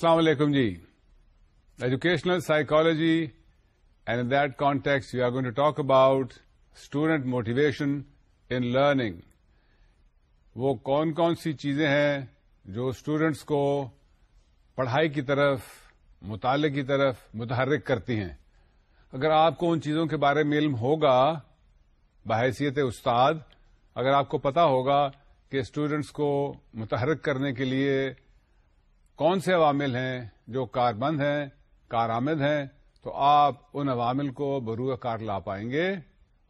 السلام علیکم جی educational psychology and that context you are going to talk about student motivation in learning وہ کون کون سی چیزیں ہیں جو اسٹوڈینٹس کو پڑھائی کی طرف مطالعے کی طرف متحرک کرتی ہیں اگر آپ کو ان چیزوں کے بارے میں علم ہوگا بحیثیت استاد اگر آپ کو پتا ہوگا کہ اسٹوڈینٹس کو متحرک کرنے کے لیے کون سے عوامل ہیں جو کار بند ہیں کارآمد ہیں تو آپ ان عوامل کو بروہ کار لا پائیں گے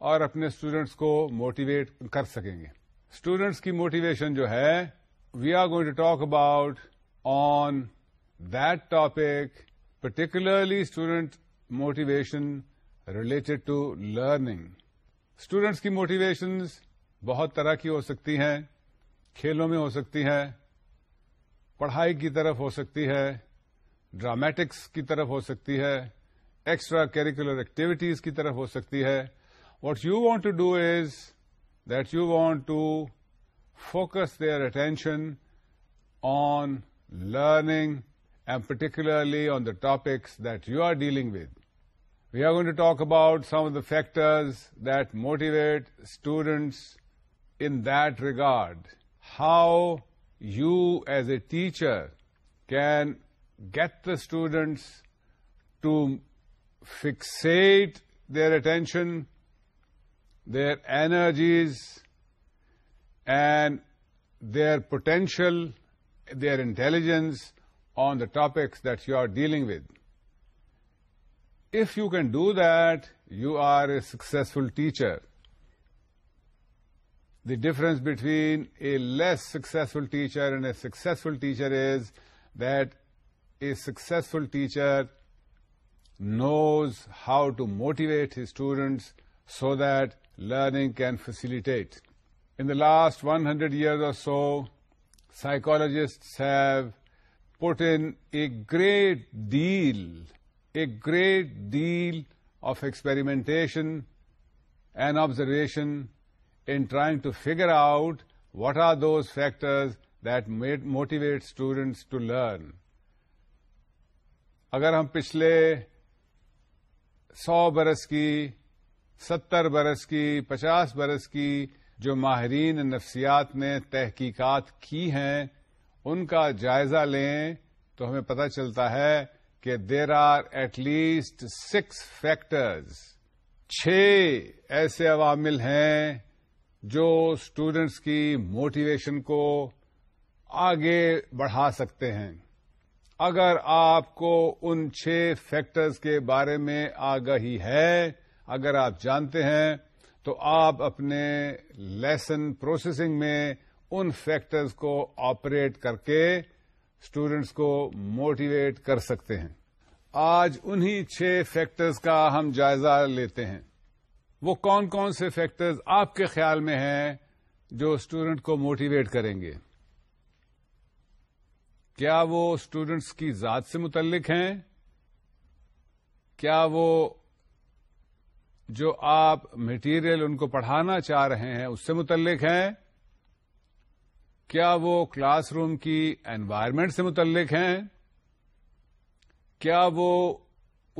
اور اپنے اسٹوڈینٹس کو موٹیویٹ کر سکیں گے اسٹوڈینٹس کی موٹیویشن جو ہے we are going to talk about on that topic particularly student motivation related to learning students کی موٹیویشنز بہت طرح کی ہو سکتی ہیں کھیلوں میں ہو سکتی ہیں پڑھائی کی طرف ہو سکتی ہے ڈرامیٹکس کی طرف ہو سکتی ہے ایکسٹرا کیریکولر ایکٹیویٹیز کی طرف ہو سکتی ہے what you want to do is that you want to focus their attention on learning and particularly on the topics that you are dealing with we are going to talk about some of the factors that motivate students in that regard how you as a teacher can get the students to fixate their attention, their energies, and their potential, their intelligence on the topics that you are dealing with. If you can do that, you are a successful teacher. The difference between a less successful teacher and a successful teacher is that a successful teacher knows how to motivate his students so that learning can facilitate. In the last 100 years or so, psychologists have put in a great deal of experimentation and observation in trying to figure out what are those factors that motivate students to learn. اگر ہم پچھلے سو برس کی ستر برس کی پچاس برس کی جو ماہرین نفسیات نے تحقیقات کی ہیں ان کا جائزہ لیں تو ہمیں پتہ چلتا ہے کہ there are at least six factors چھ ایسے عوامل ہیں جو اسٹوڈینٹس کی موٹیویشن کو آگے بڑھا سکتے ہیں اگر آپ کو ان چھ فیکٹرز کے بارے میں آگاہی ہے اگر آپ جانتے ہیں تو آپ اپنے لیسن پروسیسنگ میں ان فیکٹرز کو آپریٹ کر کے اسٹوڈینٹس کو موٹیویٹ کر سکتے ہیں آج انہی چھ فیکٹرز کا ہم جائزہ لیتے ہیں وہ کون کون سے فیکٹرز آپ کے خیال میں ہیں جو اسٹوڈنٹ کو موٹیویٹ کریں گے کیا وہ اسٹوڈنٹس کی ذات سے متعلق ہیں کیا وہ جو آپ مٹیریل ان کو پڑھانا چاہ رہے ہیں اس سے متعلق ہیں کیا وہ کلاس روم کی انوائرمنٹ سے متعلق ہیں کیا وہ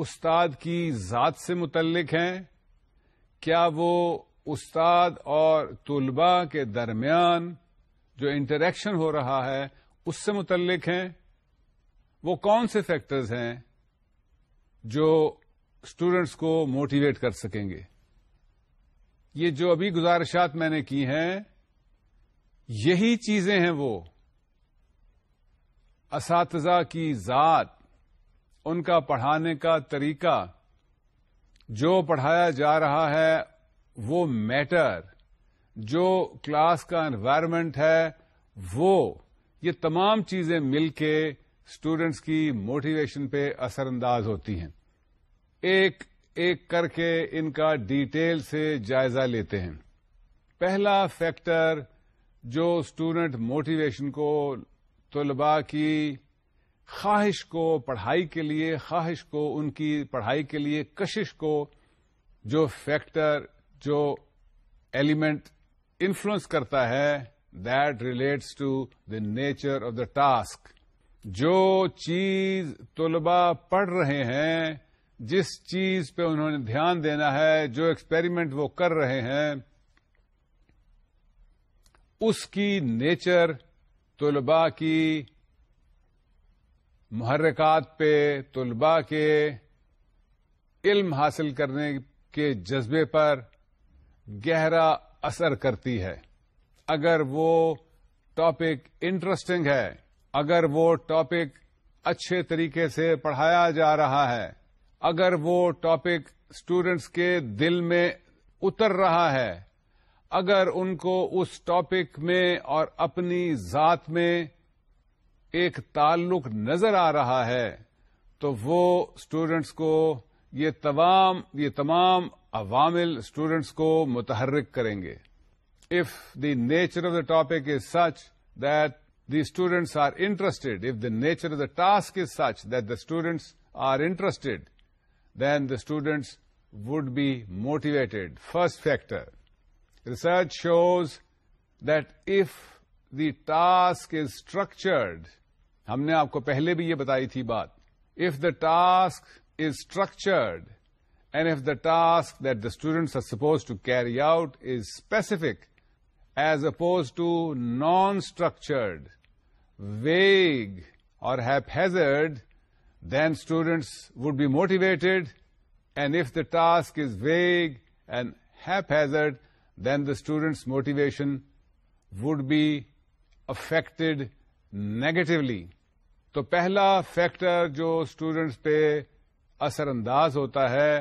استاد کی ذات سے متعلق ہیں کیا وہ استاد اور طلباء کے درمیان جو انٹریکشن ہو رہا ہے اس سے متعلق ہیں وہ کون سے فیکٹرز ہیں جو اسٹوڈینٹس کو موٹیویٹ کر سکیں گے یہ جو ابھی گزارشات میں نے کی ہیں یہی چیزیں ہیں وہ اساتذہ کی ذات ان کا پڑھانے کا طریقہ جو پڑھایا جا رہا ہے وہ میٹر جو کلاس کا انوائرمنٹ ہے وہ یہ تمام چیزیں مل کے اسٹوڈینٹس کی موٹیویشن پہ اثر انداز ہوتی ہیں ایک ایک کر کے ان کا ڈیٹیل سے جائزہ لیتے ہیں پہلا فیکٹر جو اسٹوڈینٹ موٹیویشن کو طلباء کی خواہش کو پڑھائی کے لیے خواہش کو ان کی پڑھائی کے لیے کشش کو جو فیکٹر جو ایلیمنٹ انفلوئنس کرتا ہے that relates to the nature of the task جو چیز طلبا پڑھ رہے ہیں جس چیز پہ انہوں نے دھیان دینا ہے جو ایکسپیریمنٹ وہ کر رہے ہیں اس کی نیچر طلباء کی محرکات پہ طلباء کے علم حاصل کرنے کے جذبے پر گہرا اثر کرتی ہے اگر وہ ٹاپک انٹرسٹنگ ہے اگر وہ ٹاپک اچھے طریقے سے پڑھایا جا رہا ہے اگر وہ ٹاپک اسٹوڈینٹس کے دل میں اتر رہا ہے اگر ان کو اس ٹاپک میں اور اپنی ذات میں ایک تعلق نظر آ رہا ہے تو وہ اسٹوڈینٹس کو یہ تمام یہ تمام عوامل اسٹوڈینٹس کو متحرک کریں گے if the nature of the topic is such that the students are interested if the nature of the task is such that the students are interested then the students would be motivated first factor research shows that if the task is structured ہم نے آپ کو پہلے بھی یہ بتائی تھی بات if the task is structured and if the task that the students are suppose to carry out is specific as oppose to non structured vague اور haphazard then students would be motivated and if the task is vague and haphazard then the students motivation would be affected negatively تو پہلا factor جو students پہ اثر انداز ہوتا ہے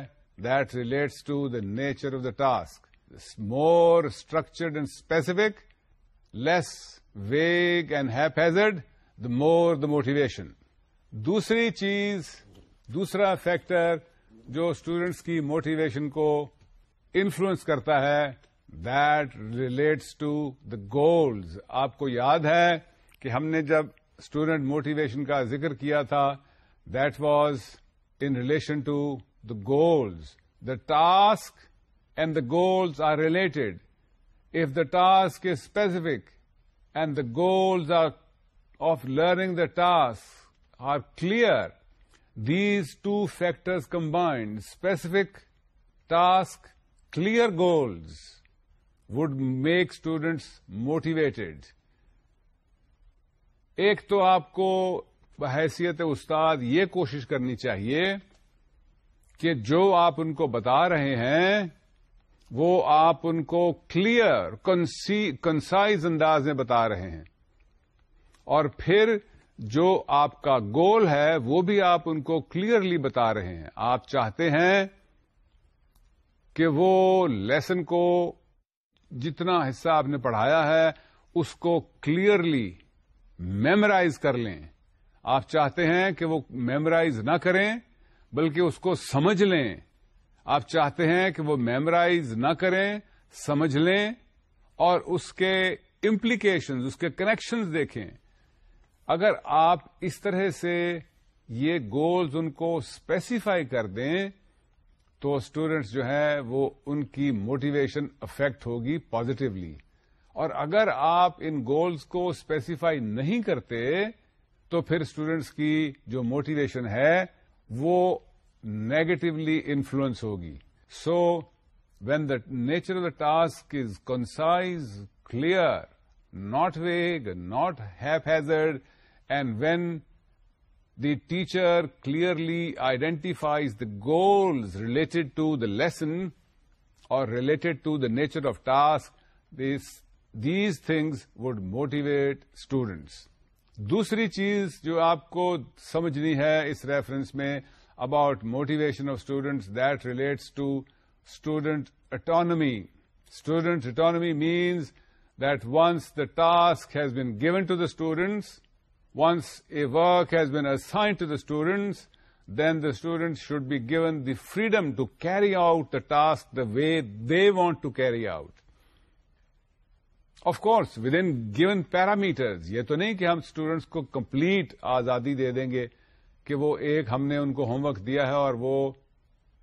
that relates to the nature of the task more structured and specific less vague and haphazard the more the motivation دوسری چیز دوسرا فیکٹر جو اسٹوڈینٹس کی موٹیویشن کو انفلوئنس کرتا ہے that relates to the goals آپ کو یاد ہے کہ ہم نے جب اسٹوڈنٹ موٹیویشن کا ذکر کیا تھا that was in relation to the goals the task and the goals are related if the task is specific and the goals are of learning the task are clear these two factors combined specific task clear goals would make students motivated. ایک تو آپ کو بحیثیت استاد یہ کوشش کرنی چاہیے کہ جو آپ ان کو بتا رہے ہیں وہ آپ ان کو کلیئر کنسائز انداز میں بتا رہے ہیں اور پھر جو آپ کا گول ہے وہ بھی آپ ان کو کلیئرلی بتا رہے ہیں آپ چاہتے ہیں کہ وہ لیسن کو جتنا حصہ آپ نے پڑھایا ہے اس کو کلیئرلی میمرائز کر لیں آپ چاہتے ہیں کہ وہ میمرائز نہ کریں بلکہ اس کو سمجھ لیں آپ چاہتے ہیں کہ وہ میمرائز نہ کریں سمجھ لیں اور اس کے امپلیکیشنز اس کے کنیکشنز دیکھیں اگر آپ اس طرح سے یہ گولز ان کو اسپیسیفائی کر دیں تو اسٹوڈینٹس جو ہے وہ ان کی موٹیویشن افیکٹ ہوگی پازیٹیولی اور اگر آپ ان گولز کو اسپیسیفائی نہیں کرتے تو پھر اسٹوڈینٹس کی جو موٹیویشن ہے وہ نیگیٹولی انفلوئنس ہوگی so when the nature of the task is concise clear not vague not haphazard and when the teacher clearly identifies the goals related to the lesson اور related to the nature of task this these things would motivate students دوسری چیز جو آپ کو سمجھنی ہے اس reference میں about motivation of students that relates to student autonomy student autonomy means that once the task has been given to the students once a work has been assigned to the students then the students should be given the freedom to carry out the task the way they want to carry out of course with in given parameters یہ تو نہیں کہ ہم students کو complete آزادی دے دیں گے کہ وہ ایک ہم نے ان کو ہوم ورک دیا ہے اور وہ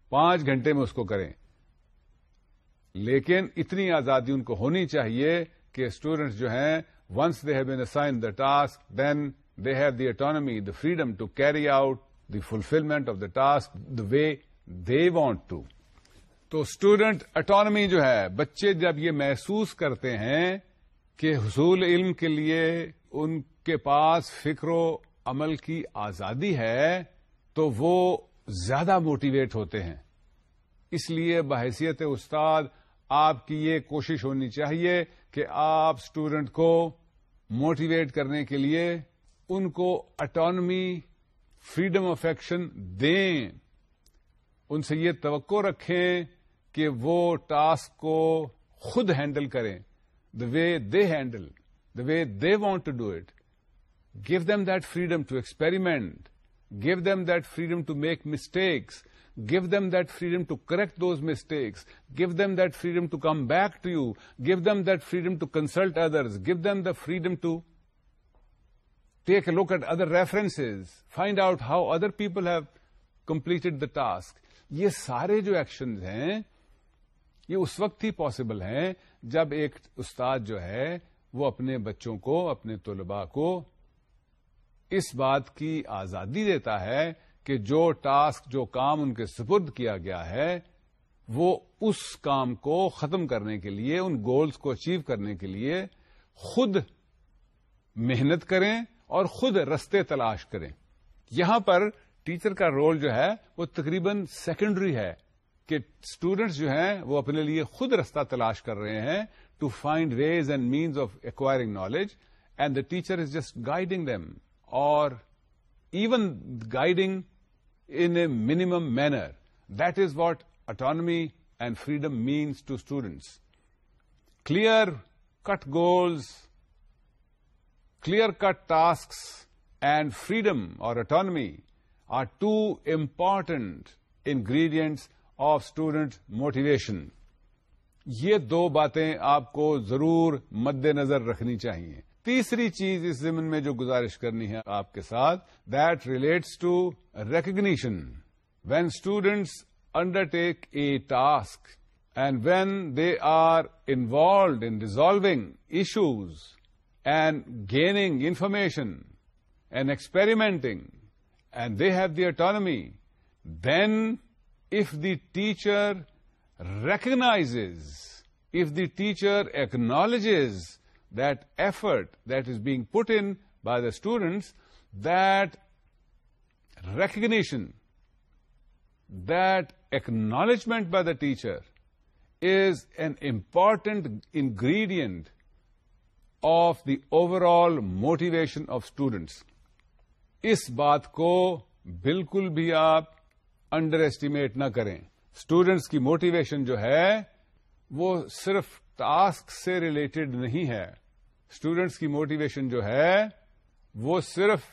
پانچ گھنٹے میں اس کو کریں لیکن اتنی آزادی ان کو ہونی چاہیے کہ اسٹوڈینٹس جو ہیں once they have been assign the task then they have the autonomy the freedom to carry out the fulfilment of the task the way they want to تو اسٹوڈنٹ اٹانمی جو ہے بچے جب یہ محسوس کرتے ہیں کہ حصول علم کے لیے ان کے پاس فکر و عمل کی آزادی ہے تو وہ زیادہ موٹیویٹ ہوتے ہیں اس لیے بحیثیت استاد آپ کی یہ کوشش ہونی چاہیے کہ آپ اسٹوڈنٹ کو موٹیویٹ کرنے کے لیے ان کو اٹانمی فریڈم آف ایکشن دیں ان سے یہ توقع رکھیں کہ وہ ٹاسک کو خود ہینڈل کریں the way they handle the way they want to do it give them that freedom to experiment give them that freedom to make mistakes give them that freedom to correct those mistakes give them that freedom to come back to you give them that freedom to consult other give them the freedom take a look at other references find out how other people have completed the task یہ سارے جو action ہیں یہ اس وقت ہی possible ہیں جب ایک استاد جو ہے وہ اپنے بچوں کو اپنے طلباء کو اس بات کی آزادی دیتا ہے کہ جو ٹاسک جو کام ان کے سپرد کیا گیا ہے وہ اس کام کو ختم کرنے کے لیے ان گولز کو اچیو کرنے کے لیے خود محنت کریں اور خود رستے تلاش کریں یہاں پر ٹیچر کا رول جو ہے وہ تقریباً سیکنڈری ہے کہ اسٹوڈینٹس جو ہیں وہ اپنے لیے خود رستہ تلاش کر رہے ہیں to find ways and means of acquiring knowledge and the teacher is just guiding them اور even guiding in a minimum manner that is what autonomy and freedom means to students clear cut goals clear cut task and freedom اور autonomy are two important ingredients of student motivation یہ دو باتیں آپ کو ضرور مد نظر رکھنی چاہیے تیسری چیز اس زمین میں جو گزارش کرنی ہے آپ کے ساتھ that relates to recognition when students undertake a task and when they are involved in resolving issues and gaining information and experimenting and they have the autonomy then if the teacher recognise if the teacher acknowledges that effort that is being put in by the students that recognition that acknowledgement by the teacher is an important ingredient of the overall motivation of students اس بات کو بالکل بھی آپ under estimate نہ کریں students کی motivation جو ہے وہ صرف ٹاسک سے ریلیٹڈ نہیں ہے اسٹوڈینٹس کی موٹیویشن جو ہے وہ صرف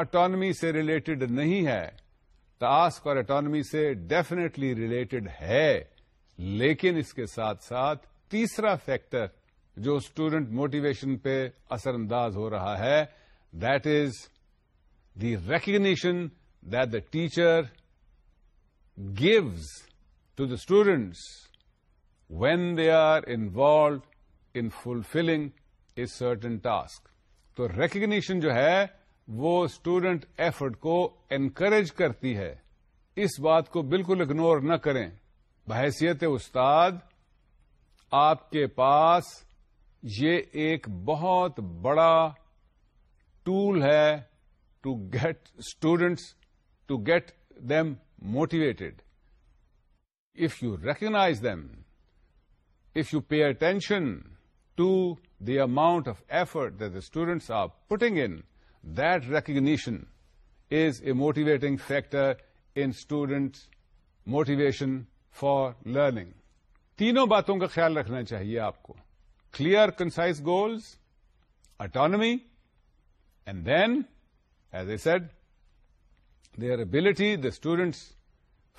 اٹانمی سے ریلیٹڈ نہیں ہے ٹاسک اور اٹانمی سے ڈیفینیٹلی ریلیٹڈ ہے لیکن اس کے ساتھ ساتھ تیسرا فیکٹر جو اسٹوڈنٹ موٹیویشن پہ اثر انداز ہو رہا ہے that is the recognition that the teacher gives to the students when they are involved in fulfilling is certain task تو ریکگنیشن جو ہے وہ اسٹوڈنٹ ایفٹ کو انکریج کرتی ہے اس بات کو بالکل اگنور نہ کریں بحیثیت استاد آپ کے پاس یہ ایک بہت بڑا ٹول ہے to get students to get them motivated if you recognise them if you pay attention to the amount of effort that the students are putting in that recognition is a motivating factor in students motivation for learning تینوں باتوں کا خیال رکھنا چاہیے آپ کو clear concise goals autonomy and then as I said their ability the students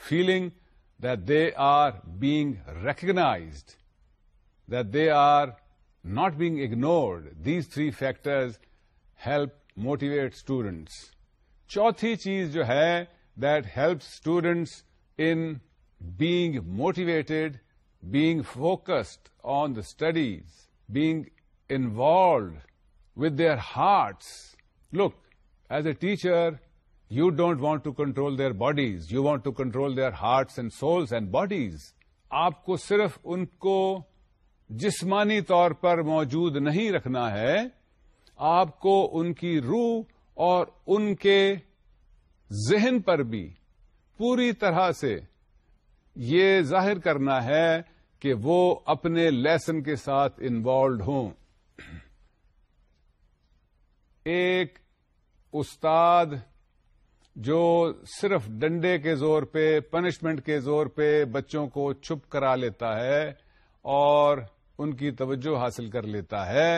feeling that they are being recognised that they are not being ignored these three factors help motivate students چوتھی چیز جو ہے that helps students in being motivated being focused on the studies being and with their hearts look as a teacher you don't want to control their bodies you want to control their hearts and souls and bodies آپ کو صرف ان کو جسمانی طور پر موجود نہیں رکھنا ہے آپ کو ان کی روح اور ان کے ذہن پر بھی پوری طرح سے یہ ظاہر کرنا ہے کہ وہ اپنے لیسن کے ساتھ انوالوڈ ہوں ایک استاد جو صرف ڈنڈے کے زور پہ پنشمنٹ کے زور پہ بچوں کو چھپ کرا لیتا ہے اور ان کی توجہ حاصل کر لیتا ہے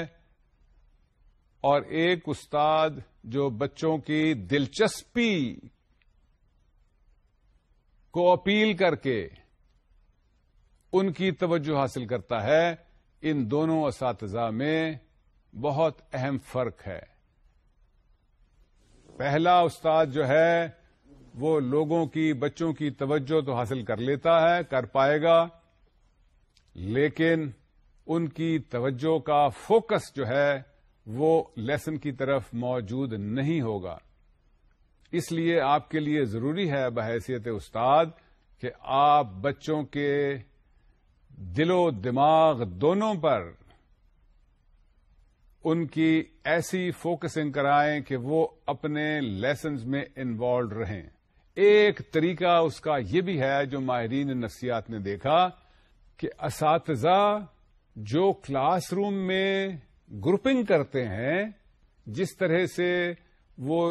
اور ایک استاد جو بچوں کی دلچسپی کو اپیل کر کے ان کی توجہ حاصل کرتا ہے ان دونوں اساتذہ میں بہت اہم فرق ہے پہلا استاد جو ہے وہ لوگوں کی بچوں کی توجہ تو حاصل کر لیتا ہے کر پائے گا لیکن ان کی توجہ کا فوکس جو ہے وہ لیسن کی طرف موجود نہیں ہوگا اس لیے آپ کے لیے ضروری ہے بحیثیت استاد کہ آپ بچوں کے دل و دماغ دونوں پر ان کی ایسی فوکسنگ کرائیں کہ وہ اپنے لیسنز میں انوالوڈ رہیں ایک طریقہ اس کا یہ بھی ہے جو ماہرین نفسیات نے دیکھا کہ اساتذہ جو کلاس روم میں گروپنگ کرتے ہیں جس طرح سے وہ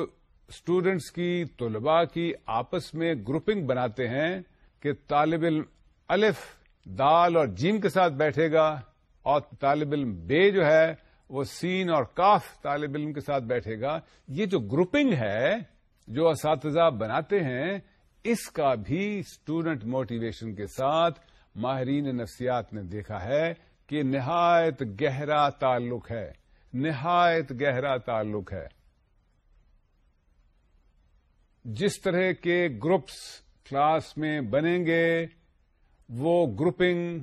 اسٹوڈینٹس کی طلباء کی آپس میں گروپنگ بناتے ہیں کہ طالب علم الف دال اور جیم کے ساتھ بیٹھے گا اور طالب علم بے جو ہے وہ سین اور کاف طالب علم کے ساتھ بیٹھے گا یہ جو گروپنگ ہے جو اساتذہ بناتے ہیں اس کا بھی اسٹوڈنٹ موٹیویشن کے ساتھ ماہرین نفسیات نے دیکھا ہے کہ نہایت گہرا تعلق ہے نہایت گہرا تعلق ہے جس طرح کے گروپس کلاس میں بنیں گے وہ گروپنگ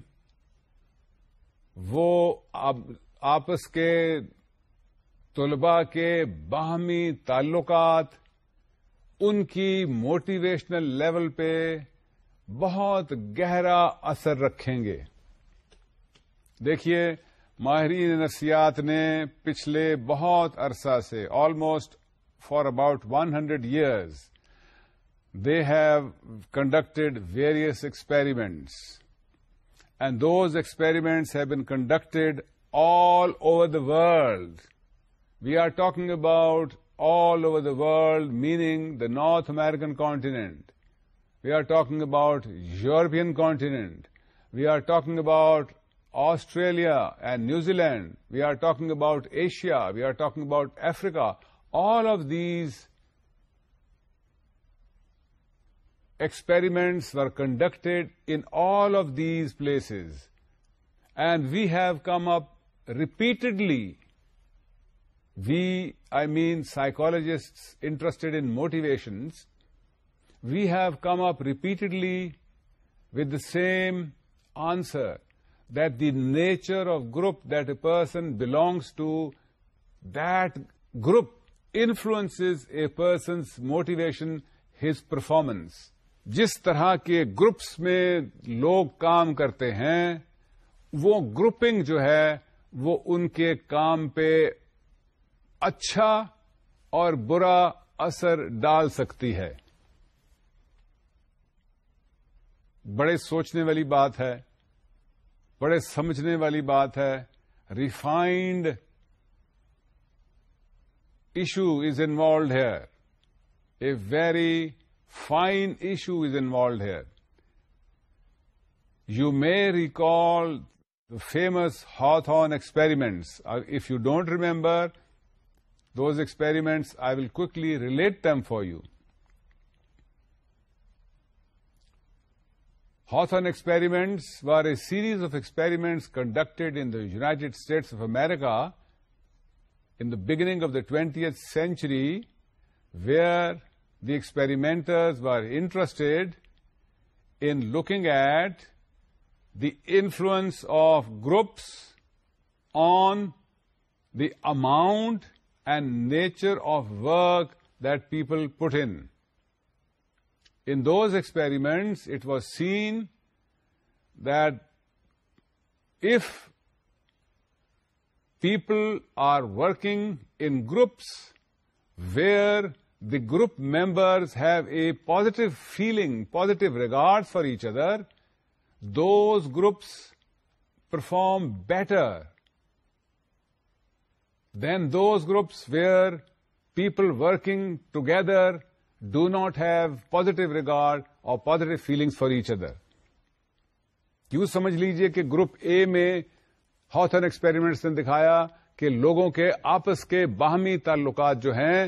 وہ اب آپس کے طلباء کے باہمی تعلقات ان کی موٹیویشنل لیول پہ بہت گہرا اثر رکھیں گے دیکھیے ماہرین نفسیات نے پچھلے بہت عرصہ سے almost for about one hundred years they have conducted various experiments and those experiments have been conducted all over the world. We are talking about all over the world, meaning the North American continent. We are talking about European continent. We are talking about Australia and New Zealand. We are talking about Asia. We are talking about Africa. All of these experiments were conducted in all of these places. And we have come up repeatedly we, I mean psychologists interested in motivations, we have come up repeatedly with the same answer that the nature of group that a person belongs to, that group influences a person's motivation, his performance. جس طرح کے groups میں لوگ کام کرتے ہیں وہ grouping جو ہے وہ ان کے کام پہ اچھا اور برا اثر ڈال سکتی ہے بڑے سوچنے والی بات ہے بڑے سمجھنے والی بات ہے refined issue is involved here a very fine issue is involved here you may recall the famous Hawthorne experiments. Uh, if you don't remember those experiments, I will quickly relate them for you. Hawthorne experiments were a series of experiments conducted in the United States of America in the beginning of the 20th century, where the experimenters were interested in looking at the influence of groups on the amount and nature of work that people put in. In those experiments, it was seen that if people are working in groups where the group members have a positive feeling, positive regard for each other, those groups perform better than those groups where people working together do not have positive regard اور positive feelings for each other یوں سمجھ لیجئے کہ group اے میں ہاتھن experiments نے دکھایا کہ لوگوں کے آپس کے باہمی تعلقات جو ہیں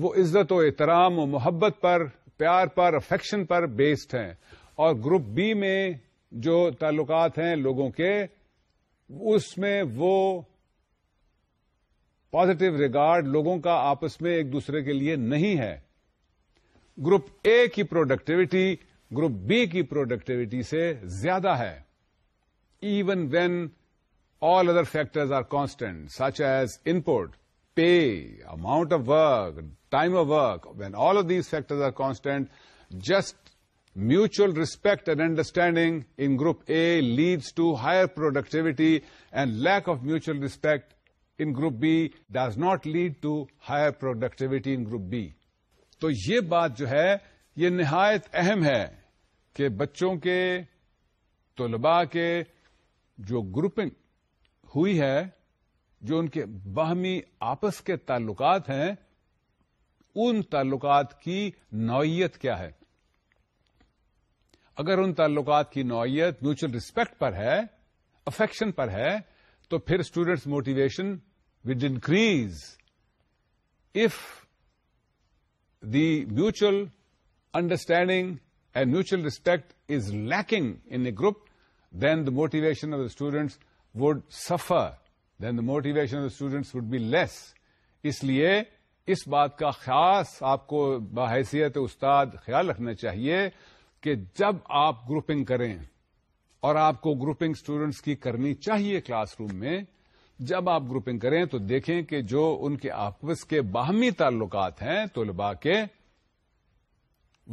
وہ عزت و احترام و محبت پر پیار پر افیکشن پر بیسڈ ہیں اور گروپ بی میں جو تعلقات ہیں لوگوں کے اس میں وہ پازیٹو ریگارڈ لوگوں کا آپس میں ایک دوسرے کے لیے نہیں ہے گروپ اے کی پروڈکٹیوٹی گروپ بی کی پروڈکٹیوٹی سے زیادہ ہے even when all other factors are constant such as put pay amount of work time of work when all of these factors are constant just mutual respect and understanding in group A leads to higher productivity and lack of mutual respect in group B does not lead to higher productivity in group B تو یہ بات جو ہے یہ نہایت اہم ہے کہ بچوں کے طلباء کے جو گروپنگ ہوئی ہے جو ان کے باہمی آپس کے تعلقات ہیں ان تعلقات کی نوعیت کیا ہے اگر ان تعلقات کی نوعیت میوچل ریسپیکٹ پر ہے افیکشن پر ہے تو پھر students motivation would increase if the mutual understanding and mutual respect is lacking in a group then the motivation of the students would suffer then the motivation of the students would be less اس لیے اس بات کا خاص آپ کو بحیثیت استاد خیال رکھنا چاہیے کہ جب آپ گروپنگ کریں اور آپ کو گروپنگ اسٹوڈینٹس کی کرنی چاہیے کلاس روم میں جب آپ گروپنگ کریں تو دیکھیں کہ جو ان کے آپس کے باہمی تعلقات ہیں طلباء کے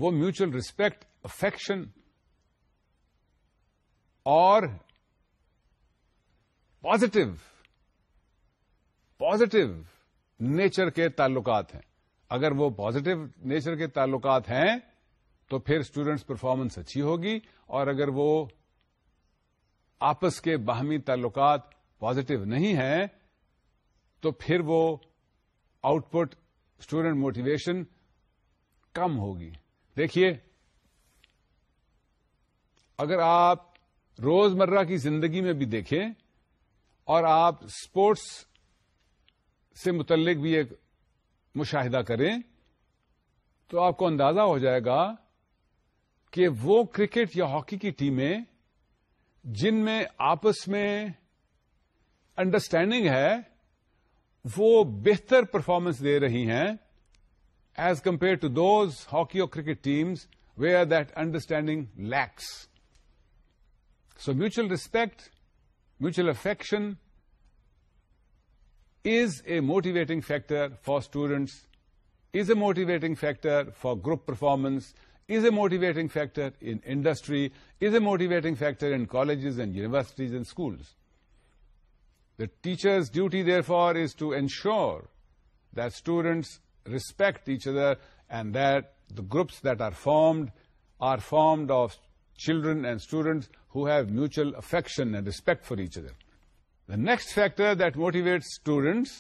وہ میوچل ریسپیکٹ افیکشن اور پازیٹو پازیٹو نیچر کے تعلقات ہیں اگر وہ پازیٹو نیچر کے تعلقات ہیں تو پھر اسٹوڈینٹس پرفارمنس اچھی ہوگی اور اگر وہ آپس کے باہمی تعلقات پازیٹو نہیں ہیں تو پھر وہ آؤٹ پٹ اسٹوڈینٹ موٹیویشن کم ہوگی دیکھیے اگر آپ روز مرہ کی زندگی میں بھی دیکھیں اور آپ اسپورٹس سے متعلق بھی ایک مشاہدہ کریں تو آپ کو اندازہ ہو جائے گا کہ وہ کرکٹ یا ہاکی کی ٹیمیں جن میں آپس میں انڈرسٹینڈنگ ہے وہ بہتر پرفارمنس دے رہی ہیں as compare to those hockey اور cricket teams we are that understanding lacks so mutual respect mutual affection is a motivating factor for students is a motivating factor for group performance is a motivating factor in industry is a motivating factor in colleges and universities and schools the teachers duty therefore is to ensure that's respect teacher and that the groups that are formed are formed of children and students who have mutual affection and respect for each other the next factor that motivate students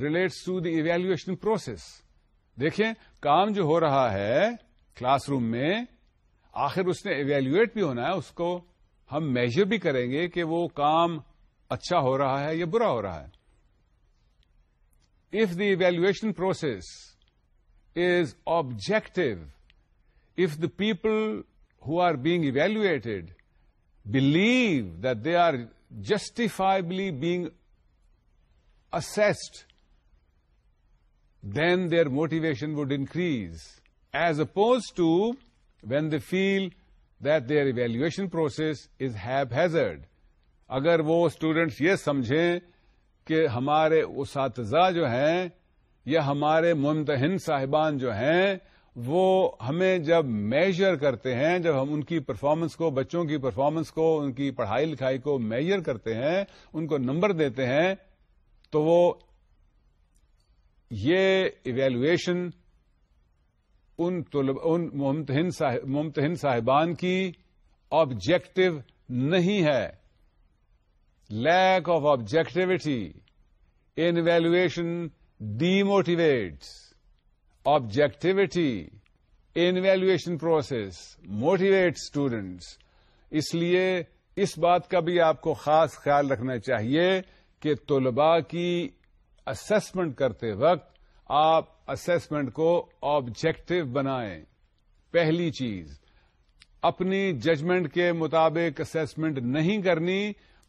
relates to the evaluation process دیکھیں کام جو ہو رہا ہے class room میں آخر اس نے evaluate بھی ہونا ہے اس کو ہم میجر بھی کریں گے کہ وہ کام اچھا ہو رہا ہے یا برا ہو رہا ہے if the evaluation process is objective if the people who are being evaluated believe that they are justifiably being assessed then their motivation would increase as oppose to when they feel that their evaluation process is haphazard اگر وہ students یہ سمجھیں کہ ہمارے اساتذہ جو ہیں یا ہمارے ممتحن صاحبان جو ہیں وہ ہمیں جب میجر کرتے ہیں جب ہم ان کی پرفارمنس کو بچوں کی پرفارمنس کو ان کی پڑھائی لکھائی کو میجر کرتے ہیں ان کو نمبر دیتے ہیں تو وہ یہ ایویلویشن ان ان ممتحن صاحب ممتحن صاحبان کی آبجیکٹو نہیں ہے lack of objectivity in evaluation demotivate in evaluation process motivate students اس لیے اس بات کا بھی آپ کو خاص خیال رکھنا چاہیے کہ طلباء کی اسسمنٹ کرتے وقت آپ اسسمنٹ کو آبجیکٹو بنائیں پہلی چیز اپنی ججمنٹ کے مطابق اسسمنٹ نہیں کرنی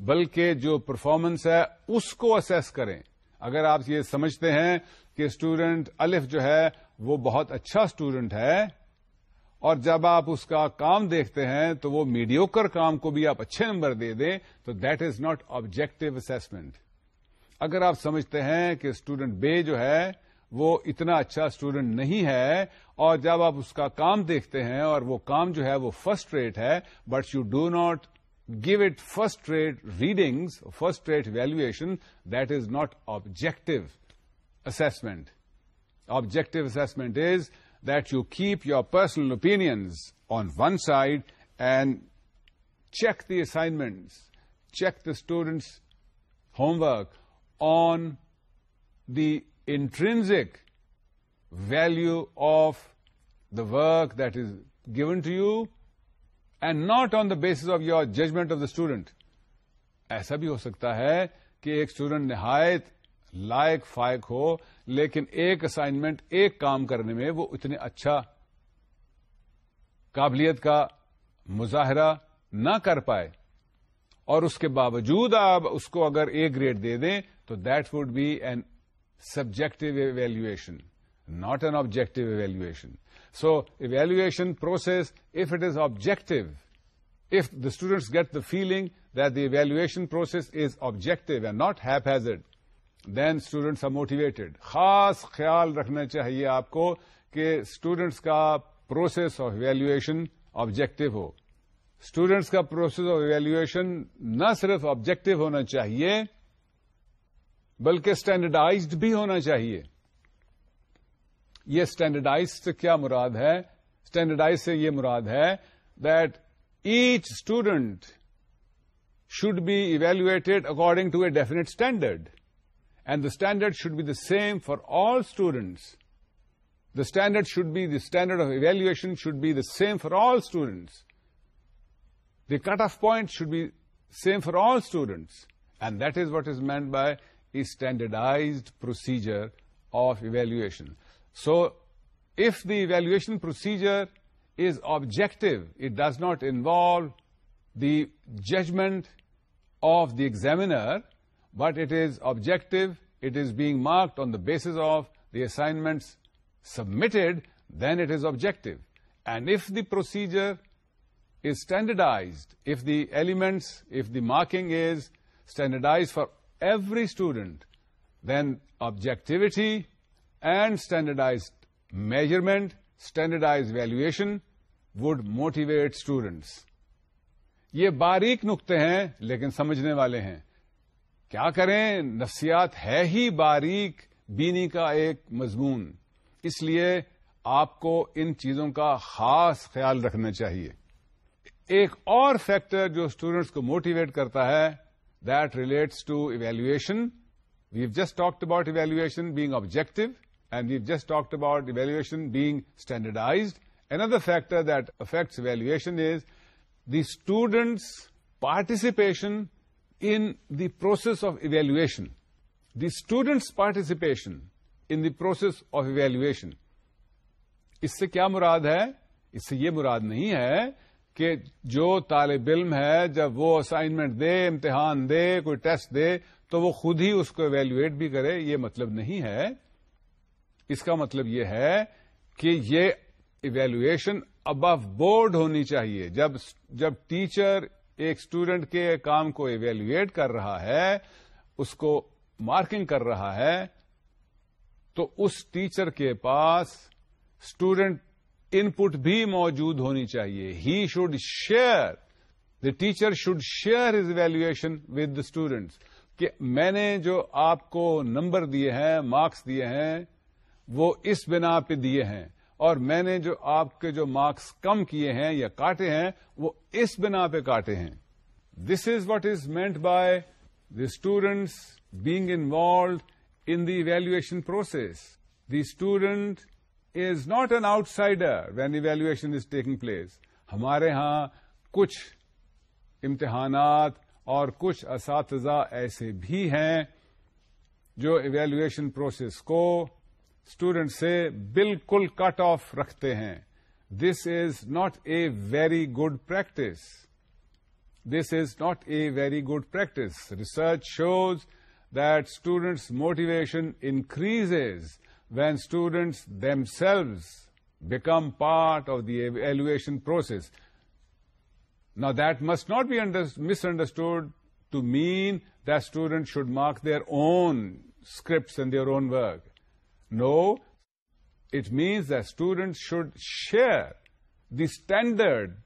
بلکہ جو پرفارمنس ہے اس کو کریں اگر آپ یہ سمجھتے ہیں کہ اسٹوڈنٹ الف جو ہے وہ بہت اچھا اسٹوڈینٹ ہے اور جب آپ اس کا کام دیکھتے ہیں تو وہ میڈیوکر کام کو بھی آپ اچھے نمبر دے دیں تو that is not objective assessment اگر آپ سمجھتے ہیں کہ اسٹوڈنٹ بے جو ہے وہ اتنا اچھا اسٹوڈینٹ نہیں ہے اور جب آپ اس کا کام دیکھتے ہیں اور وہ کام جو ہے وہ فرسٹ ریٹ ہے but you do not give it first rate readings first rate evaluation that is not objective assessment objective assessment is that you keep your personal opinions on one side and check the assignments check the students homework on the intrinsic value of the work that is given to you and not on the base of your judgment of the student ایسا بھی ہو سکتا ہے کہ ایک student نہایت لائق فائق ہو لیکن ایک اسائنمنٹ ایک کام کرنے میں وہ اتنے اچھا قابلیت کا مظاہرہ نہ کر پائے اور اس کے باوجود آپ اس کو اگر ایک گریڈ دے دیں تو that would be an subjective evaluation not an objective evaluation so evaluation process if it is objective if the students get the feeling that the evaluation process is objective not heap has it then students are motivated خاص خیال رکھنا چاہیے آپ کو کہ students کا process of evaluation objective ہو students کا پروسیس آف ایویلوشن نہ صرف آبجیکٹو ہونا چاہیے بلکہ اسٹینڈرڈائزڈ بھی ہونا چاہیے یہ اسٹینڈرڈائز سے کیا مراد ہے اسٹینڈرڈائز سے یہ مراد ہے that each student should be evaluated according to a definite standard and the standard should be the same for all students the standard should be the standard of evaluation should be the same for all students The cut off point should be same for all students and that is what is meant by a standardized procedure of evaluation. So, if the evaluation procedure is objective, it does not involve the judgment of the examiner, but it is objective, it is being marked on the basis of the assignments submitted, then it is objective. And if the procedure is standardized, if the marking is standardized for every student, then objectivity and standardized measurement standardise valuation would motivate students. یہ باریک نقطے ہیں لیکن سمجھنے والے ہیں کیا کریں نفسیات ہے ہی باریک بینی کا ایک مضمون اس لیے آپ کو ان چیزوں کا خاص خیال رکھنا چاہیے ایک اور فیکٹر جو اسٹوڈینٹس کو موٹیویٹ کرتا ہے that relates to evaluation we have just talked about evaluation being objective and we have just talk about evaluation being standardized another factor that affect evaluation is the students participation in the process of evaluation the students participation in the process of evaluation اس سے کیا مراد ہے اس سے یہ مراد نہیں ہے کہ جو طالب علم ہے جب وہ اسائنمنٹ دے امتحان دے کوئی ٹیسٹ دے تو وہ خود ہی اس کو ایویلویٹ بھی کرے یہ مطلب نہیں ہے اس کا مطلب یہ ہے کہ یہ ایویلویشن ابو بورڈ ہونی چاہیے جب جب ٹیچر ایک اسٹوڈنٹ کے کام کو ایویلویٹ کر رہا ہے اس کو مارکنگ کر رہا ہے تو اس ٹیچر کے پاس اسٹوڈنٹ ان پٹ بھی موجود ہونی چاہیے he should share the teacher should share his valuation with the students کہ میں نے جو آپ کو نمبر دیے ہیں مارکس دیے ہیں وہ اس بنا پہ دیے ہیں اور میں نے جو آپ کے جو مارکس کم کیے ہیں یا کاٹے ہیں وہ اس بنا پہ کاٹے ہیں this is what is meant by the students being involved in the valuation process the student is not an outsider when evaluation is taking place ہمارے ہاں کچھ امتحانات اور کچھ اساتذہ ایسے بھی ہیں جو ایویلویشن پروسیس کو اسٹوڈنٹ سے بالکل کٹ آف رکھتے ہیں this is not a very good practice this is not a very good practice research shows that students motivation increase when students themselves become part of the evaluation process. Now, that must not be misunderstood to mean that students should mark their own scripts and their own work. No, it means that students should share the standard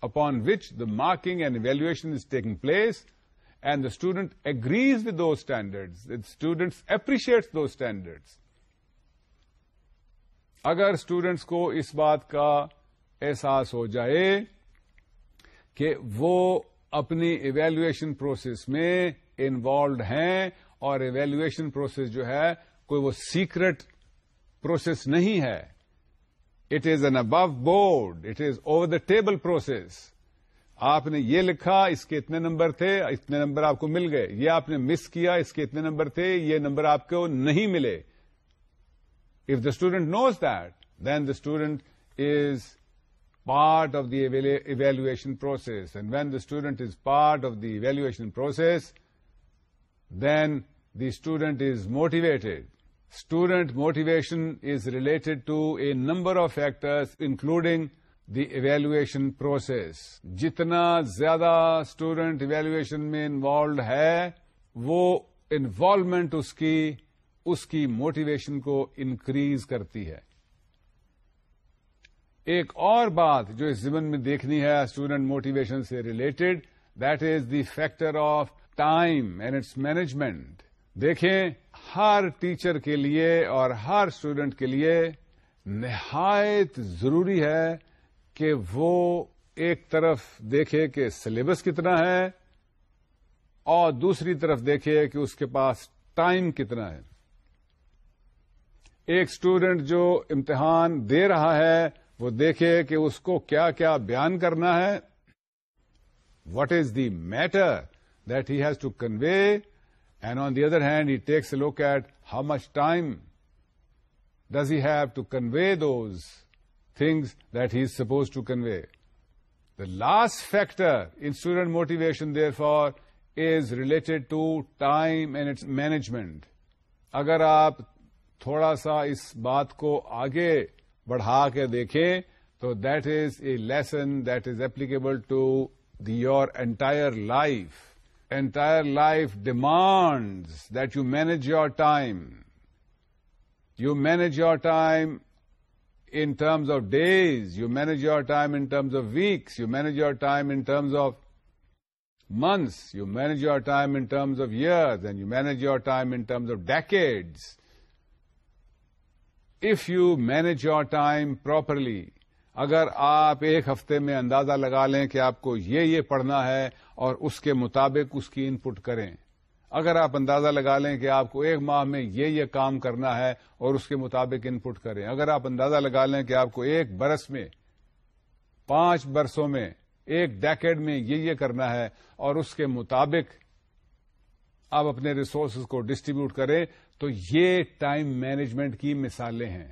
upon which the marking and evaluation is taking place, and the student agrees with those standards. The student appreciates those standards. اگر students کو اس بات کا احساس ہو جائے کہ وہ اپنی ایویلویشن پروسیس میں انوالوڈ ہیں اور ایویلویشن پروسیس جو ہے کوئی وہ سیکرٹ پروسیس نہیں ہے it is an above board it is over the table process آپ نے یہ لکھا اس کے اتنے نمبر تھے اتنے نمبر آپ کو مل گئے یہ آپ نے مس کیا اس کے اتنے نمبر تھے یہ نمبر آپ کو نہیں ملے if the student knows then the student is part of the evaluation process and when the student is part of the evaluation process then the student is motivated student motivation is related to a number of factor including the evaluation process جتنا زیادہ student evaluation میں involved ہے وہ involvement اس کی اس کی motivation کو increase کرتی ہے ایک اور بات جو اس زمن میں دیکھنی ہے اسٹوڈنٹ موٹیویشن سے related that is the factor of time and its management دیکھیں ہر ٹیچر کے لیے اور ہر اسٹوڈنٹ کے لیے نہایت ضروری ہے کہ وہ ایک طرف دیکھے کہ سلیبس کتنا ہے اور دوسری طرف دیکھے کہ اس کے پاس ٹائم کتنا ہے ایک اسٹوڈینٹ جو امتحان دے رہا ہے وہ دیکھے کہ اس کو کیا کیا بیان کرنا ہے what is the matter that he has to convey and on the other hand he takes look at how much time does have to convey those things that he is suppose to convey the last factor in student motivation therefore is related to time and its management اگر آپ تھوڑا سا اس بات کو آگے بڑھا کے دیکھیں تو that is a lesson that is applicable to the your entire life entire life demands that you manage your time you manage your time in terms of days you manage your time in terms of weeks you manage your time in terms of months you manage your time in terms of years and you manage your time in terms of decades if you manage your time properly اگر آپ ایک ہفتے میں اندازہ لگا لیں کہ آپ کو یہ یہ پڑھنا ہے اور اس کے مطابق اس کی ان پٹ کریں اگر آپ اندازہ لگا لیں کہ آپ کو ایک ماہ میں یہ یہ کام کرنا ہے اور اس کے مطابق ان پٹ کریں اگر آپ اندازہ لگا لیں کہ آپ کو ایک برس میں پانچ برسوں میں ایک ڈیکڈ میں یہ یہ کرنا ہے اور اس کے مطابق آپ اپنے ریسورسز کو ڈسٹریبیوٹ کریں تو یہ ٹائم مینجمنٹ کی مثالیں ہیں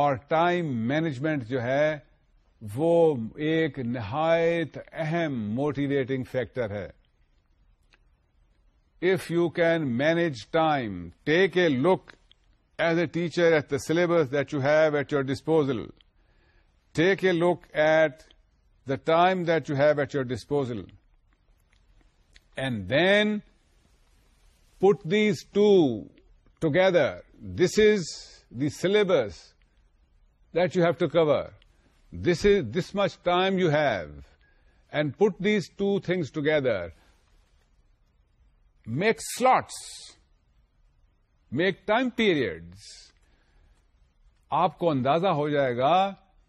اور ٹائم مینجمنٹ جو ہے وہ ایک نہایت اہم موٹیویٹنگ فیکٹر ہے if you can manage time take a look as a teacher at the syllabus that you have at your disposal take a look at the time that you have at your disposal and then put these two together this is the syllabus that you have to cover this is this much time you have and put these two things together make slots make time period آپ کو اندازہ ہو جائے گا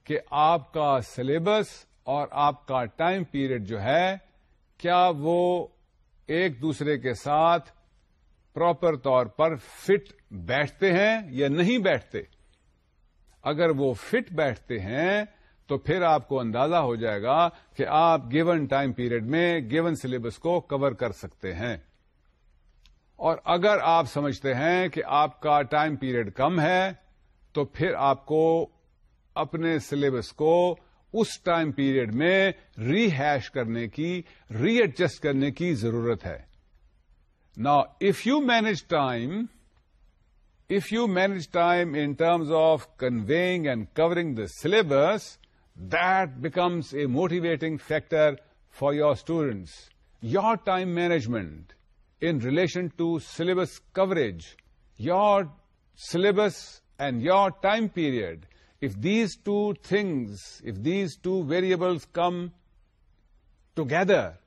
کہ آپ کا syllabus اور آپ کا ٹائم پیریڈ جو ہے کیا وہ ایک دوسرے کے ساتھ پراپر طور پر فٹ بیٹھتے ہیں یا نہیں بیٹھتے اگر وہ فٹ بیٹھتے ہیں تو پھر آپ کو اندازہ ہو جائے گا کہ آپ گیون ٹائم پیریڈ میں گیون سلیبس کو کور کر سکتے ہیں اور اگر آپ سمجھتے ہیں کہ آپ کا ٹائم پیریڈ کم ہے تو پھر آپ کو اپنے سلیبس کو اس ٹائم پیریڈ میں ری ہیش کرنے کی ری ایڈجسٹ کرنے کی ضرورت ہے Now, if you manage time in terms of conveying and covering the syllabus, that becomes a motivating factor for your students. Your time management in relation to syllabus coverage, your syllabus and your time period, if these two variables come together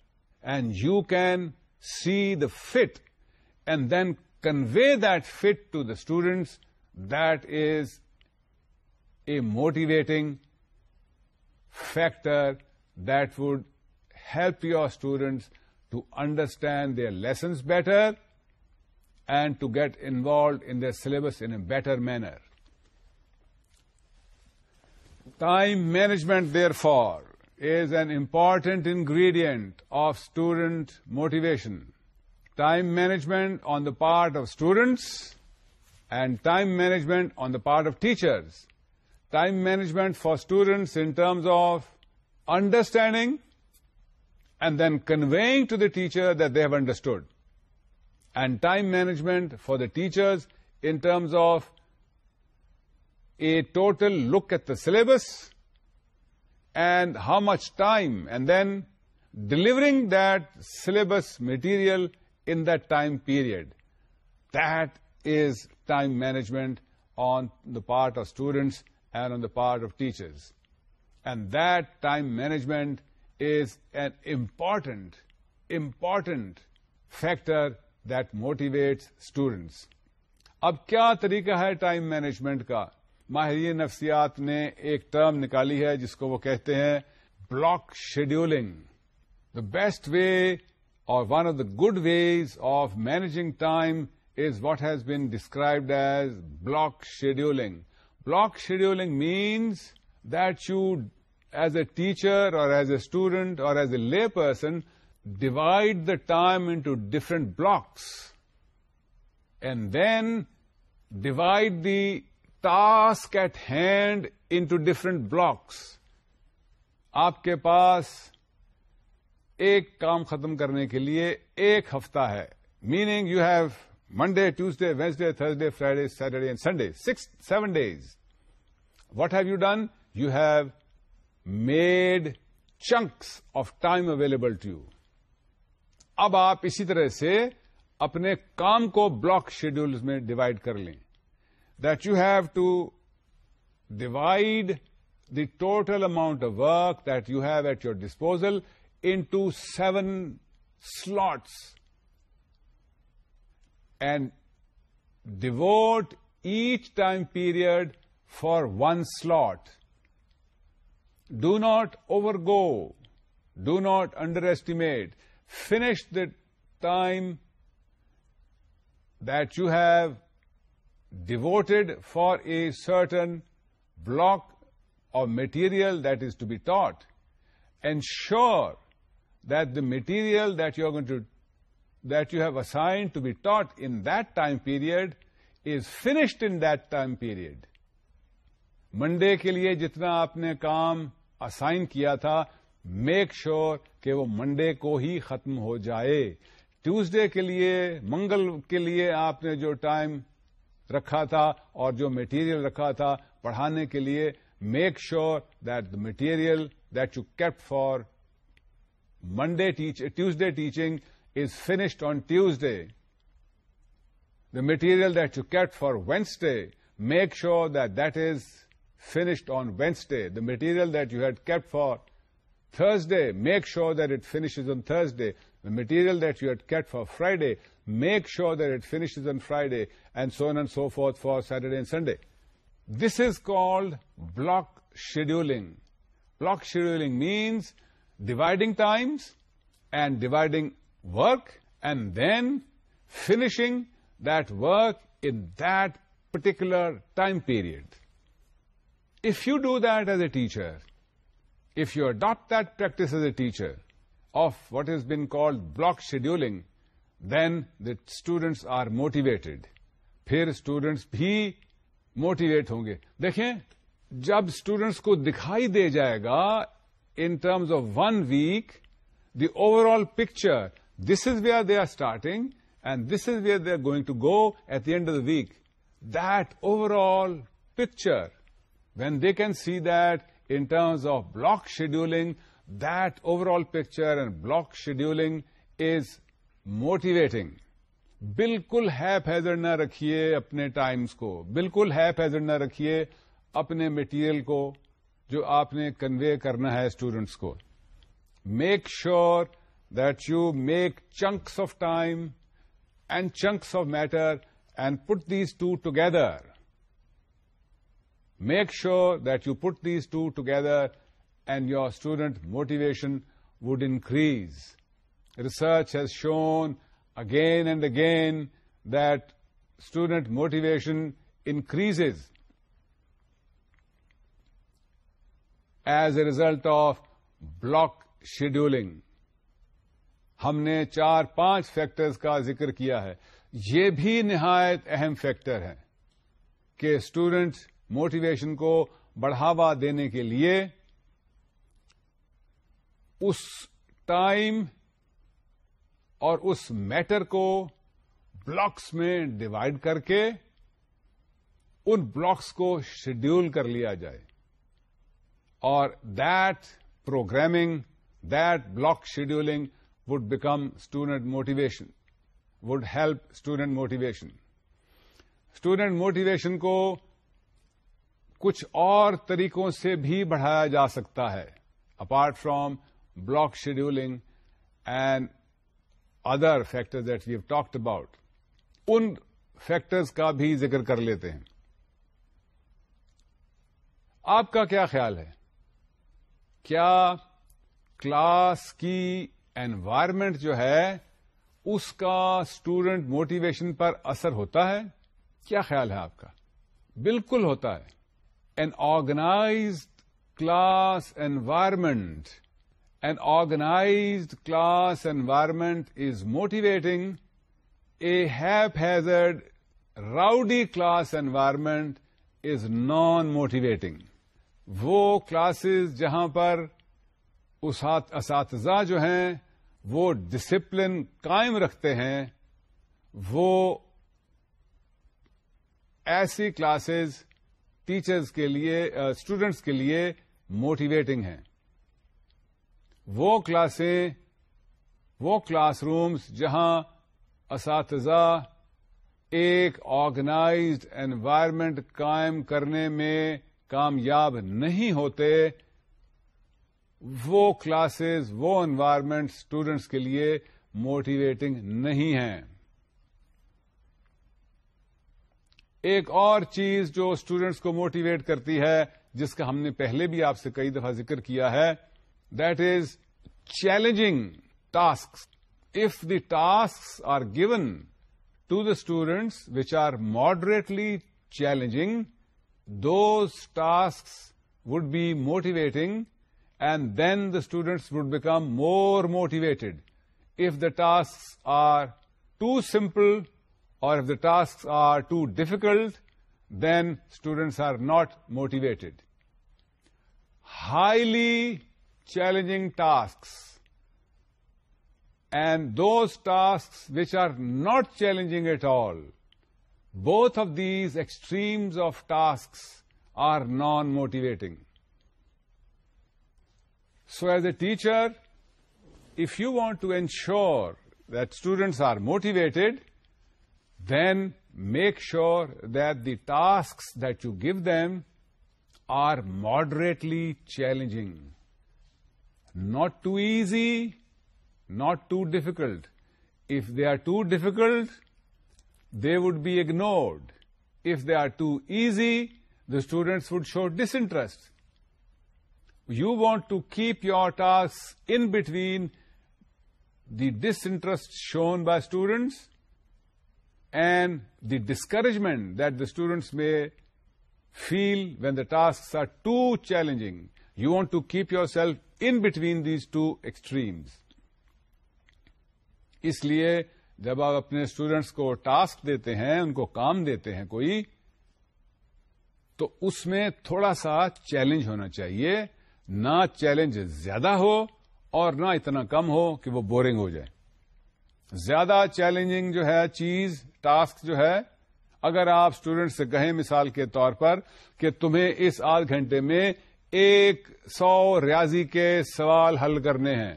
and you can see the fit, and then convey that fit to the students, that is a motivating factor that would help your students to understand their lessons better and to get involved in their syllabus in a better manner. Time management, therefore, is an important ingredient of student motivation. Time management on the part of students and time management on the part of teachers. Time management for students in terms of understanding and then conveying to the teacher that they have understood. And time management for the teachers in terms of a total look at the syllabus how much time and then delivering that syllabus material in time period this time management on the part of students and on the part of teachers and that time management is an important important factor that motivates students اب کیا طریقہ ہے time management کا ماہرین نفسیات نے ایک term نکالی ہے جس کو وہ کہتے ہیں block scheduling the best way or one of the good ways of managing time is what has been described as block scheduling block scheduling means that you as a teacher or as a student or as a lay person divide the time into different blocks and then divide the task at hand into different blocks آپ کے پاس ایک کام ختم کرنے کے لیے ایک ہفتہ ہے meaning you have Monday Tuesday Wednesday Thursday Friday Saturday and Sunday six seven days what have you done you have made chunks of time available to you اب آپ اسی طرح سے اپنے کام کو بلاک شیڈیول میں ڈیوائڈ کر لیں that you have to divide the total amount of work that you have at your disposal into 7 slots and devote each time period for 1 slot. Do not overgo. Do not underestimate. Finish the time that you have devoted for a certain block of material that is to be taught and sure the material that you are گنٹ to that you have assigned to be taught in that time period is finished in that time period Monday کے لیے جتنا آپ نے کام assign کیا تھا make sure کہ وہ Monday کو ہی ختم ہو جائے ٹوزڈے کے لیے منگل کے لیے آپ نے جو ٹائم رکھا تھا اور جو میٹیریل رکھا تھا پڑھانے کے لیے make sure that the material that you kept for Monday Tuesday teaching is finished on Tuesday the material that you keep for Wednesday make sure that that is finished on Wednesday the material that you had keep for تھرس make sure that it finishes on Thursday the material that you had keep for Friday make sure that it finishes on Friday, and so on and so forth for Saturday and Sunday. This is called block scheduling. Block scheduling means dividing times and dividing work and then finishing that work in that particular time period. If you do that as a teacher, if you adopt that practice as a teacher of what has been called block scheduling, then the students are motivated پھر students بھی motivate ہوں گے دیکھیں جب students کو دکھائی دے جائے گا in terms of one week the overall picture this is where they are starting and this is where they are going to go at the end of the week that overall picture when they can see that in terms of block scheduling that overall picture and block scheduling is motivating بالکل ہے پیزر نہ رکھیے اپنے Times کو بالکل ہے hazard نہ رکھیے اپنے مٹیریل کو جو آپ نے کنوے کرنا ہے اسٹوڈنٹس کو make sure that you make chunks of time and chunks of matter and put these two together make sure that you put these two together and your student motivation would increase research has shown again and again that student motivation increase as a result of block scheduling ہم نے چار پانچ factors کا ذکر کیا ہے یہ بھی نہایت اہم فیکٹر ہے کہ اسٹوڈینٹ موٹیویشن کو بڑھاوا دینے کے لیے اس ٹائم اور اس میٹر کو بلاکس میں ڈیوائڈ کر کے ان بلاکس کو شیڈیول کر لیا جائے اور that programming that block scheduling would become student motivation would help student motivation student motivation کو کچھ اور طریقوں سے بھی بڑھایا جا سکتا ہے apart from block scheduling and other factor that we've talked about ان فیکٹرز کا بھی ذکر کر لیتے ہیں آپ کا کیا خیال ہے کیا کلاس کی انوائرمنٹ جو ہے اس کا اسٹوڈنٹ موٹیویشن پر اثر ہوتا ہے کیا خیال ہے آپ کا بالکل ہوتا ہے an organized class environment an organised class environment is motivating a haphazard rowdy class environment is non motivating وہ کلاسز جہاں پر اساتذہ جو ہیں وہ ڈسپلن کائم رکھتے ہیں وہ ایسی کلاسز ٹیچرس کے لیے اسٹوڈنٹس کے لیے موٹیویٹنگ ہیں وہ کلاسیں وہ کلاس رومز جہاں اساتذہ ایک آرگنائزڈ انوائرمنٹ قائم کرنے میں کامیاب نہیں ہوتے وہ کلاسز وہ انوائرمنٹ اسٹوڈینٹس کے لیے موٹیویٹنگ نہیں ہیں ایک اور چیز جو اسٹوڈینٹس کو موٹیویٹ کرتی ہے جس کا ہم نے پہلے بھی آپ سے کئی دفعہ ذکر کیا ہے that is challenging tasks. If the tasks are given to the students which are moderately challenging, those tasks would be motivating, and then the students would become more motivated. If the tasks are too simple or if the tasks are too difficult, then students are not motivated. Highly challenging tasks, and those tasks which are not challenging at all. Both of these extremes of tasks are non-motivating. So as a teacher, if you want to ensure that students are motivated, then make sure that the tasks that you give them are moderately challenging. Not too easy, not too difficult. If they are too difficult, they would be ignored. If they are too easy, the students would show disinterest. You want to keep your tasks in between the disinterest shown by students and the discouragement that the students may feel when the tasks are too challenging. You want to keep yourself in between these two extremes اس لیے جب آپ اپنے students کو task دیتے ہیں ان کو کام دیتے ہیں کوئی تو اس میں تھوڑا سا چیلنج ہونا چاہیے نہ چیلنج زیادہ ہو اور نہ اتنا کم ہو کہ وہ بورنگ ہو جائے زیادہ چیلنجنگ جو ہے چیز ٹاسک جو ہے اگر آپ اسٹوڈینٹس کہیں مثال کے طور پر کہ تمہیں اس آدھ گھنٹے میں ایک سو ریاضی کے سوال حل کرنے ہیں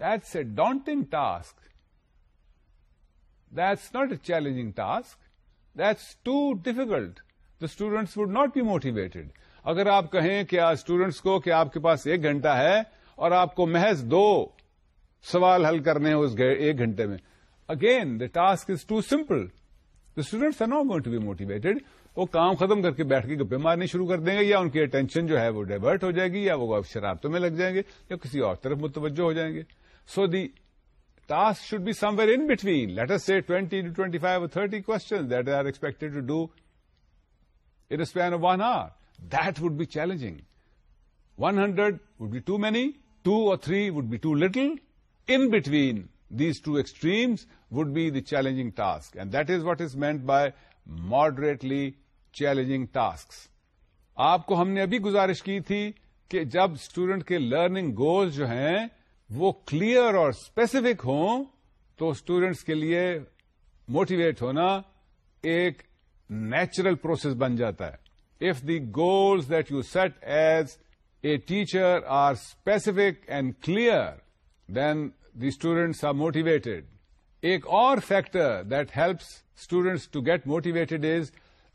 that's a daunting task that's not a challenging task that's too difficult the students would not be motivated اگر آپ کہیں کہ آج اسٹوڈنٹس کو کہ آپ کے پاس ایک گھنٹہ ہے اور آپ کو محض دو سوال حل کرنے ہیں اس ایک گھنٹے میں again the task is too simple the students going to be motivated وہ کام ختم کر کے بیٹھ کے گپے مارنے شروع کر دیں گے یا ان کی اٹینشن جو ہے وہ ڈائیورٹ ہو جائے گی یا وہ شرارتوں میں لگ جائیں گے یا کسی اور طرف متوجہ ہو جائیں گے so the task should be somewhere in between let's say twenty to twenty five thirty question that are expect to do in span of one hour that would be challenging one hundred would be too many two اور three would be too little in between these two extremes would be the challenging task and that is what is meant by moderately challenging task آپ کو ہم نے ابھی گزارش کی تھی کہ جب اسٹوڈنٹ کے لرننگ گولز جو ہیں وہ کلیئر اور اسپیسیفک ہوں تو اسٹوڈنٹس کے لیے موٹیویٹ ہونا ایک نیچرل پروسیس بن جاتا ہے if the goals that you set as a teacher are specific and clear then the students are motivated ایک اور factor that helps students to get motivated is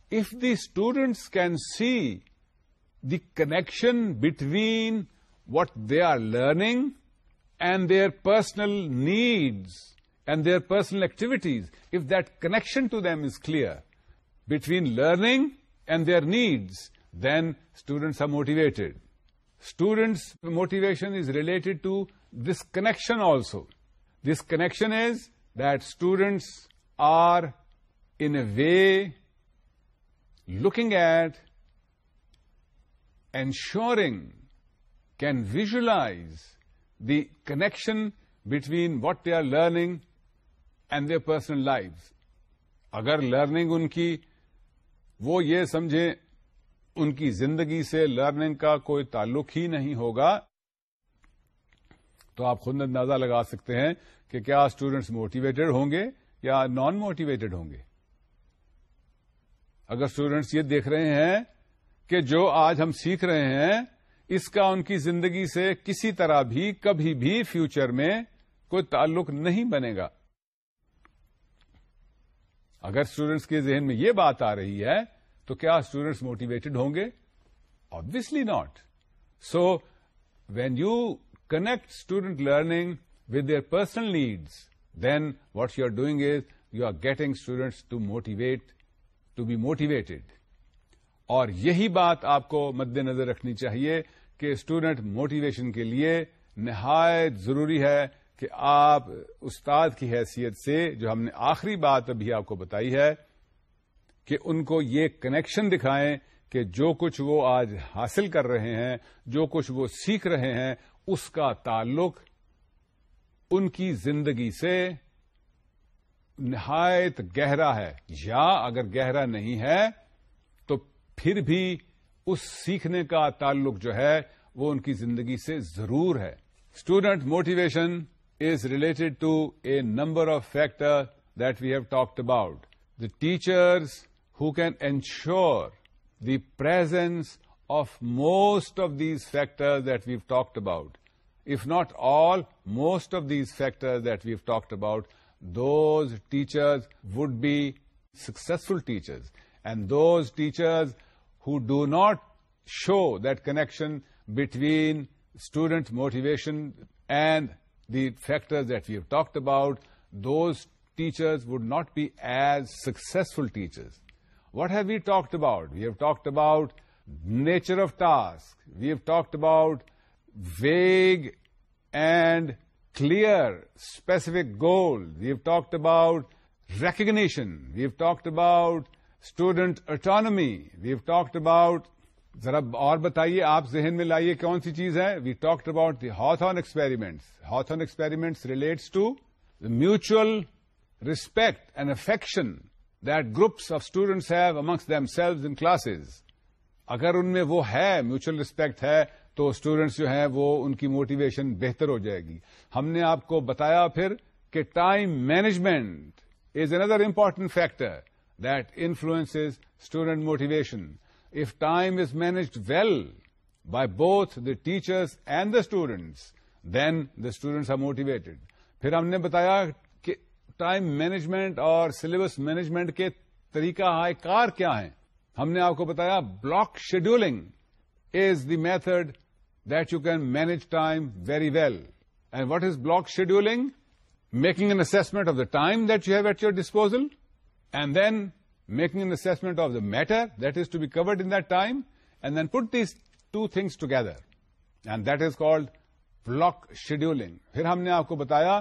If the students can see the connection between what they are learning and their personal needs and their personal activities, if that connection to them is clear between learning and their needs, then students are motivated. Students' motivation is related to this connection also. This connection is that students are in a way looking at ensuring can ویژائز the connection between water learning and their personal life اگر learning ان کی وہ یہ سمجھیں ان کی زندگی سے لرننگ کا کوئی تعلق ہی نہیں ہوگا تو آپ خود اندازہ لگا سکتے ہیں کہ کیا اسٹوڈینٹس موٹیویٹڈ ہوں گے یا نان موٹیویٹڈ ہوں گے اگر اسٹوڈینٹس یہ دیکھ رہے ہیں کہ جو آج ہم سیکھ رہے ہیں اس کا ان کی زندگی سے کسی طرح بھی کبھی بھی فیوچر میں کوئی تعلق نہیں بنے گا اگر اسٹوڈینٹس کے ذہن میں یہ بات آ رہی ہے تو کیا اسٹوڈینٹس موٹیویٹڈ ہوں گے obviously not so when you connect student learning with their personal needs then what you are doing is you are getting students to motivate to be motivated اور یہی بات آپ کو مد نظر رکھنی چاہیے کہ اسٹوڈنٹ موٹیویشن کے لیے نہایت ضروری ہے کہ آپ استاد کی حیثیت سے جو ہم نے آخری بات ابھی آپ کو بتائی ہے کہ ان کو یہ کنیکشن دکھائیں کہ جو کچھ وہ آج حاصل کر رہے ہیں جو کچھ وہ سیکھ رہے ہیں اس کا تعلق ان کی زندگی سے نہایت گہرا ہے یا اگر گہرا نہیں ہے تو پھر بھی اس سیکھنے کا تعلق جو ہے وہ ان کی زندگی سے ضرور ہے student motivation is related to a number of factor that we have talked about the teachers can ensure the presence of most of these factor that we've talked about if not all most of these factor that we've talked about Those teachers would be successful teachers, and those teachers who do not show that connection between student motivation and the factors that we have talked about, those teachers would not be as successful teachers. What have we talked about? We have talked about nature of task. We have talked about vague and clear, specific goals. We have talked about recognition. We have talked about student autonomy. We have talked about ذرا اور بتائیے آپ ذہن میں لائیے کون سی چیز ہے we talked about the ہات experiments on experiments relates to the mutual respect and affection that groups of students have amongst themselves in classes اگر ان میں وہ ہے میوچل ریسپیکٹ ہے تو اسٹوڈینٹس جو ہیں وہ ان کی موٹیویشن بہتر ہو جائے گی ہم نے آپ کو بتایا پھر کہ time management is another important factor that influence student motivation if time is managed well by both the teachers and the students then the students are motivated پھر ہم نے بتایا کہ ٹائم مینجمنٹ اور سلیبس مینجمنٹ کے طریقہ کار کیا ہیں ہم نے آپ کو بتایا block scheduling is the method that you can manage time very well and what is block schedule making an assessment of the time that you have at your disposal and then making an assessment of the matter that is to be covered in time and then put the two things together and that is called block schedule پھر ہم نے آپ کو بتایا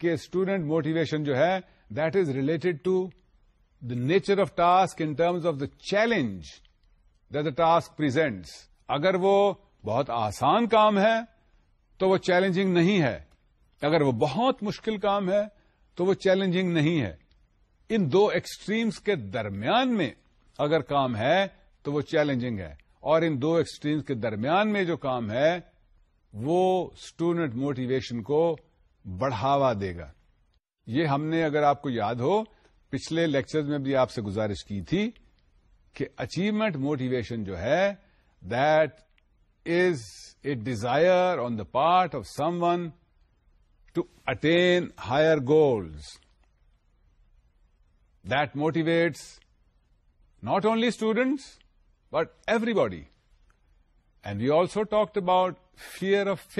کہ student motivation جو ہے that is related to دیکر of task in terms of the challenge that the task presents اگر وہ بہت آسان کام ہے تو وہ چیلنجنگ نہیں ہے اگر وہ بہت مشکل کام ہے تو وہ چیلنجنگ نہیں ہے ان دو ایکسٹریمز کے درمیان میں اگر کام ہے تو وہ چیلنجنگ ہے اور ان دو ایکسٹریمز کے درمیان میں جو کام ہے وہ اسٹوڈنٹ موٹیویشن کو بڑھاوا دے گا یہ ہم نے اگر آپ کو یاد ہو پچھلے لیکچرز میں بھی آپ سے گزارش کی تھی کہ اچیومنٹ موٹیویشن جو ہے that is a desire on the part of someone attain higher goals that motivates not only students but everybody and we also talked about fear of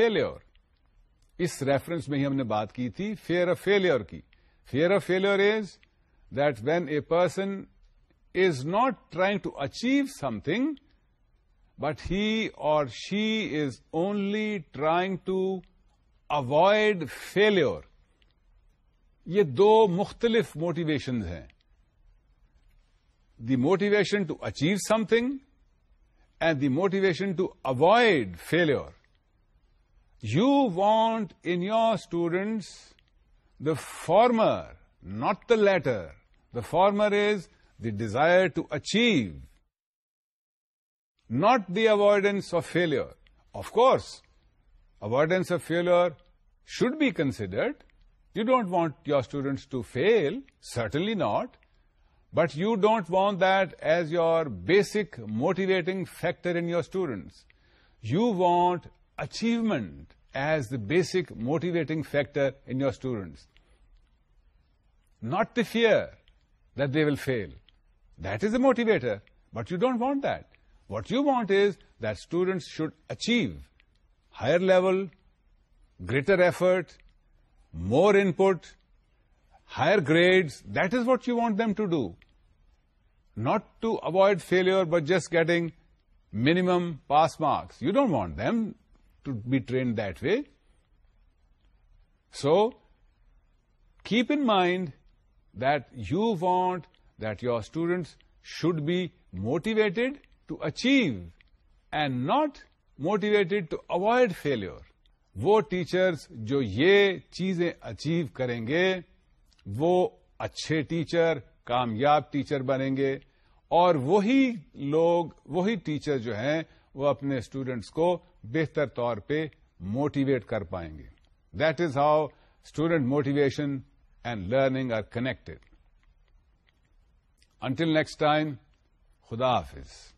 اس ریفرنس میں ہی ہم نے بات کی تھی فیئر آف فیلئر کی fear of failure is that when a person is not trying to achieve something but he or she is only trying to avoid failure یہ دو مختلف موٹیویشنز ہیں the motivation to achieve something and the motivation to avoid failure you want in your students the former not the latter the former is the desire to achieve not the avoidance of failure. Of course, avoidance of failure should be considered. You don't want your students to fail, certainly not, but you don't want that as your basic motivating factor in your students. You want achievement as the basic motivating factor in your students. Not the fear that they will fail. That is a motivator, but you don't want that. What you want is that students should achieve higher level, greater effort, more input, higher grades. That is what you want them to do. Not to avoid failure, but just getting minimum pass marks. You don't want them to be trained that way. So, keep in mind that you want that your students should be motivated to achieve and not motivated to avoid failure وہ teachers جو یہ چیزیں achieve کریں گے وہ اچھے teacher کامیاب teacher بنیں گے اور وہی لوگ وہی ٹیچر جو ہیں وہ اپنے اسٹوڈینٹس کو بہتر طور پہ موٹیویٹ کر پائیں گے that is how student motivation and learning are connected until next time خدا حافظ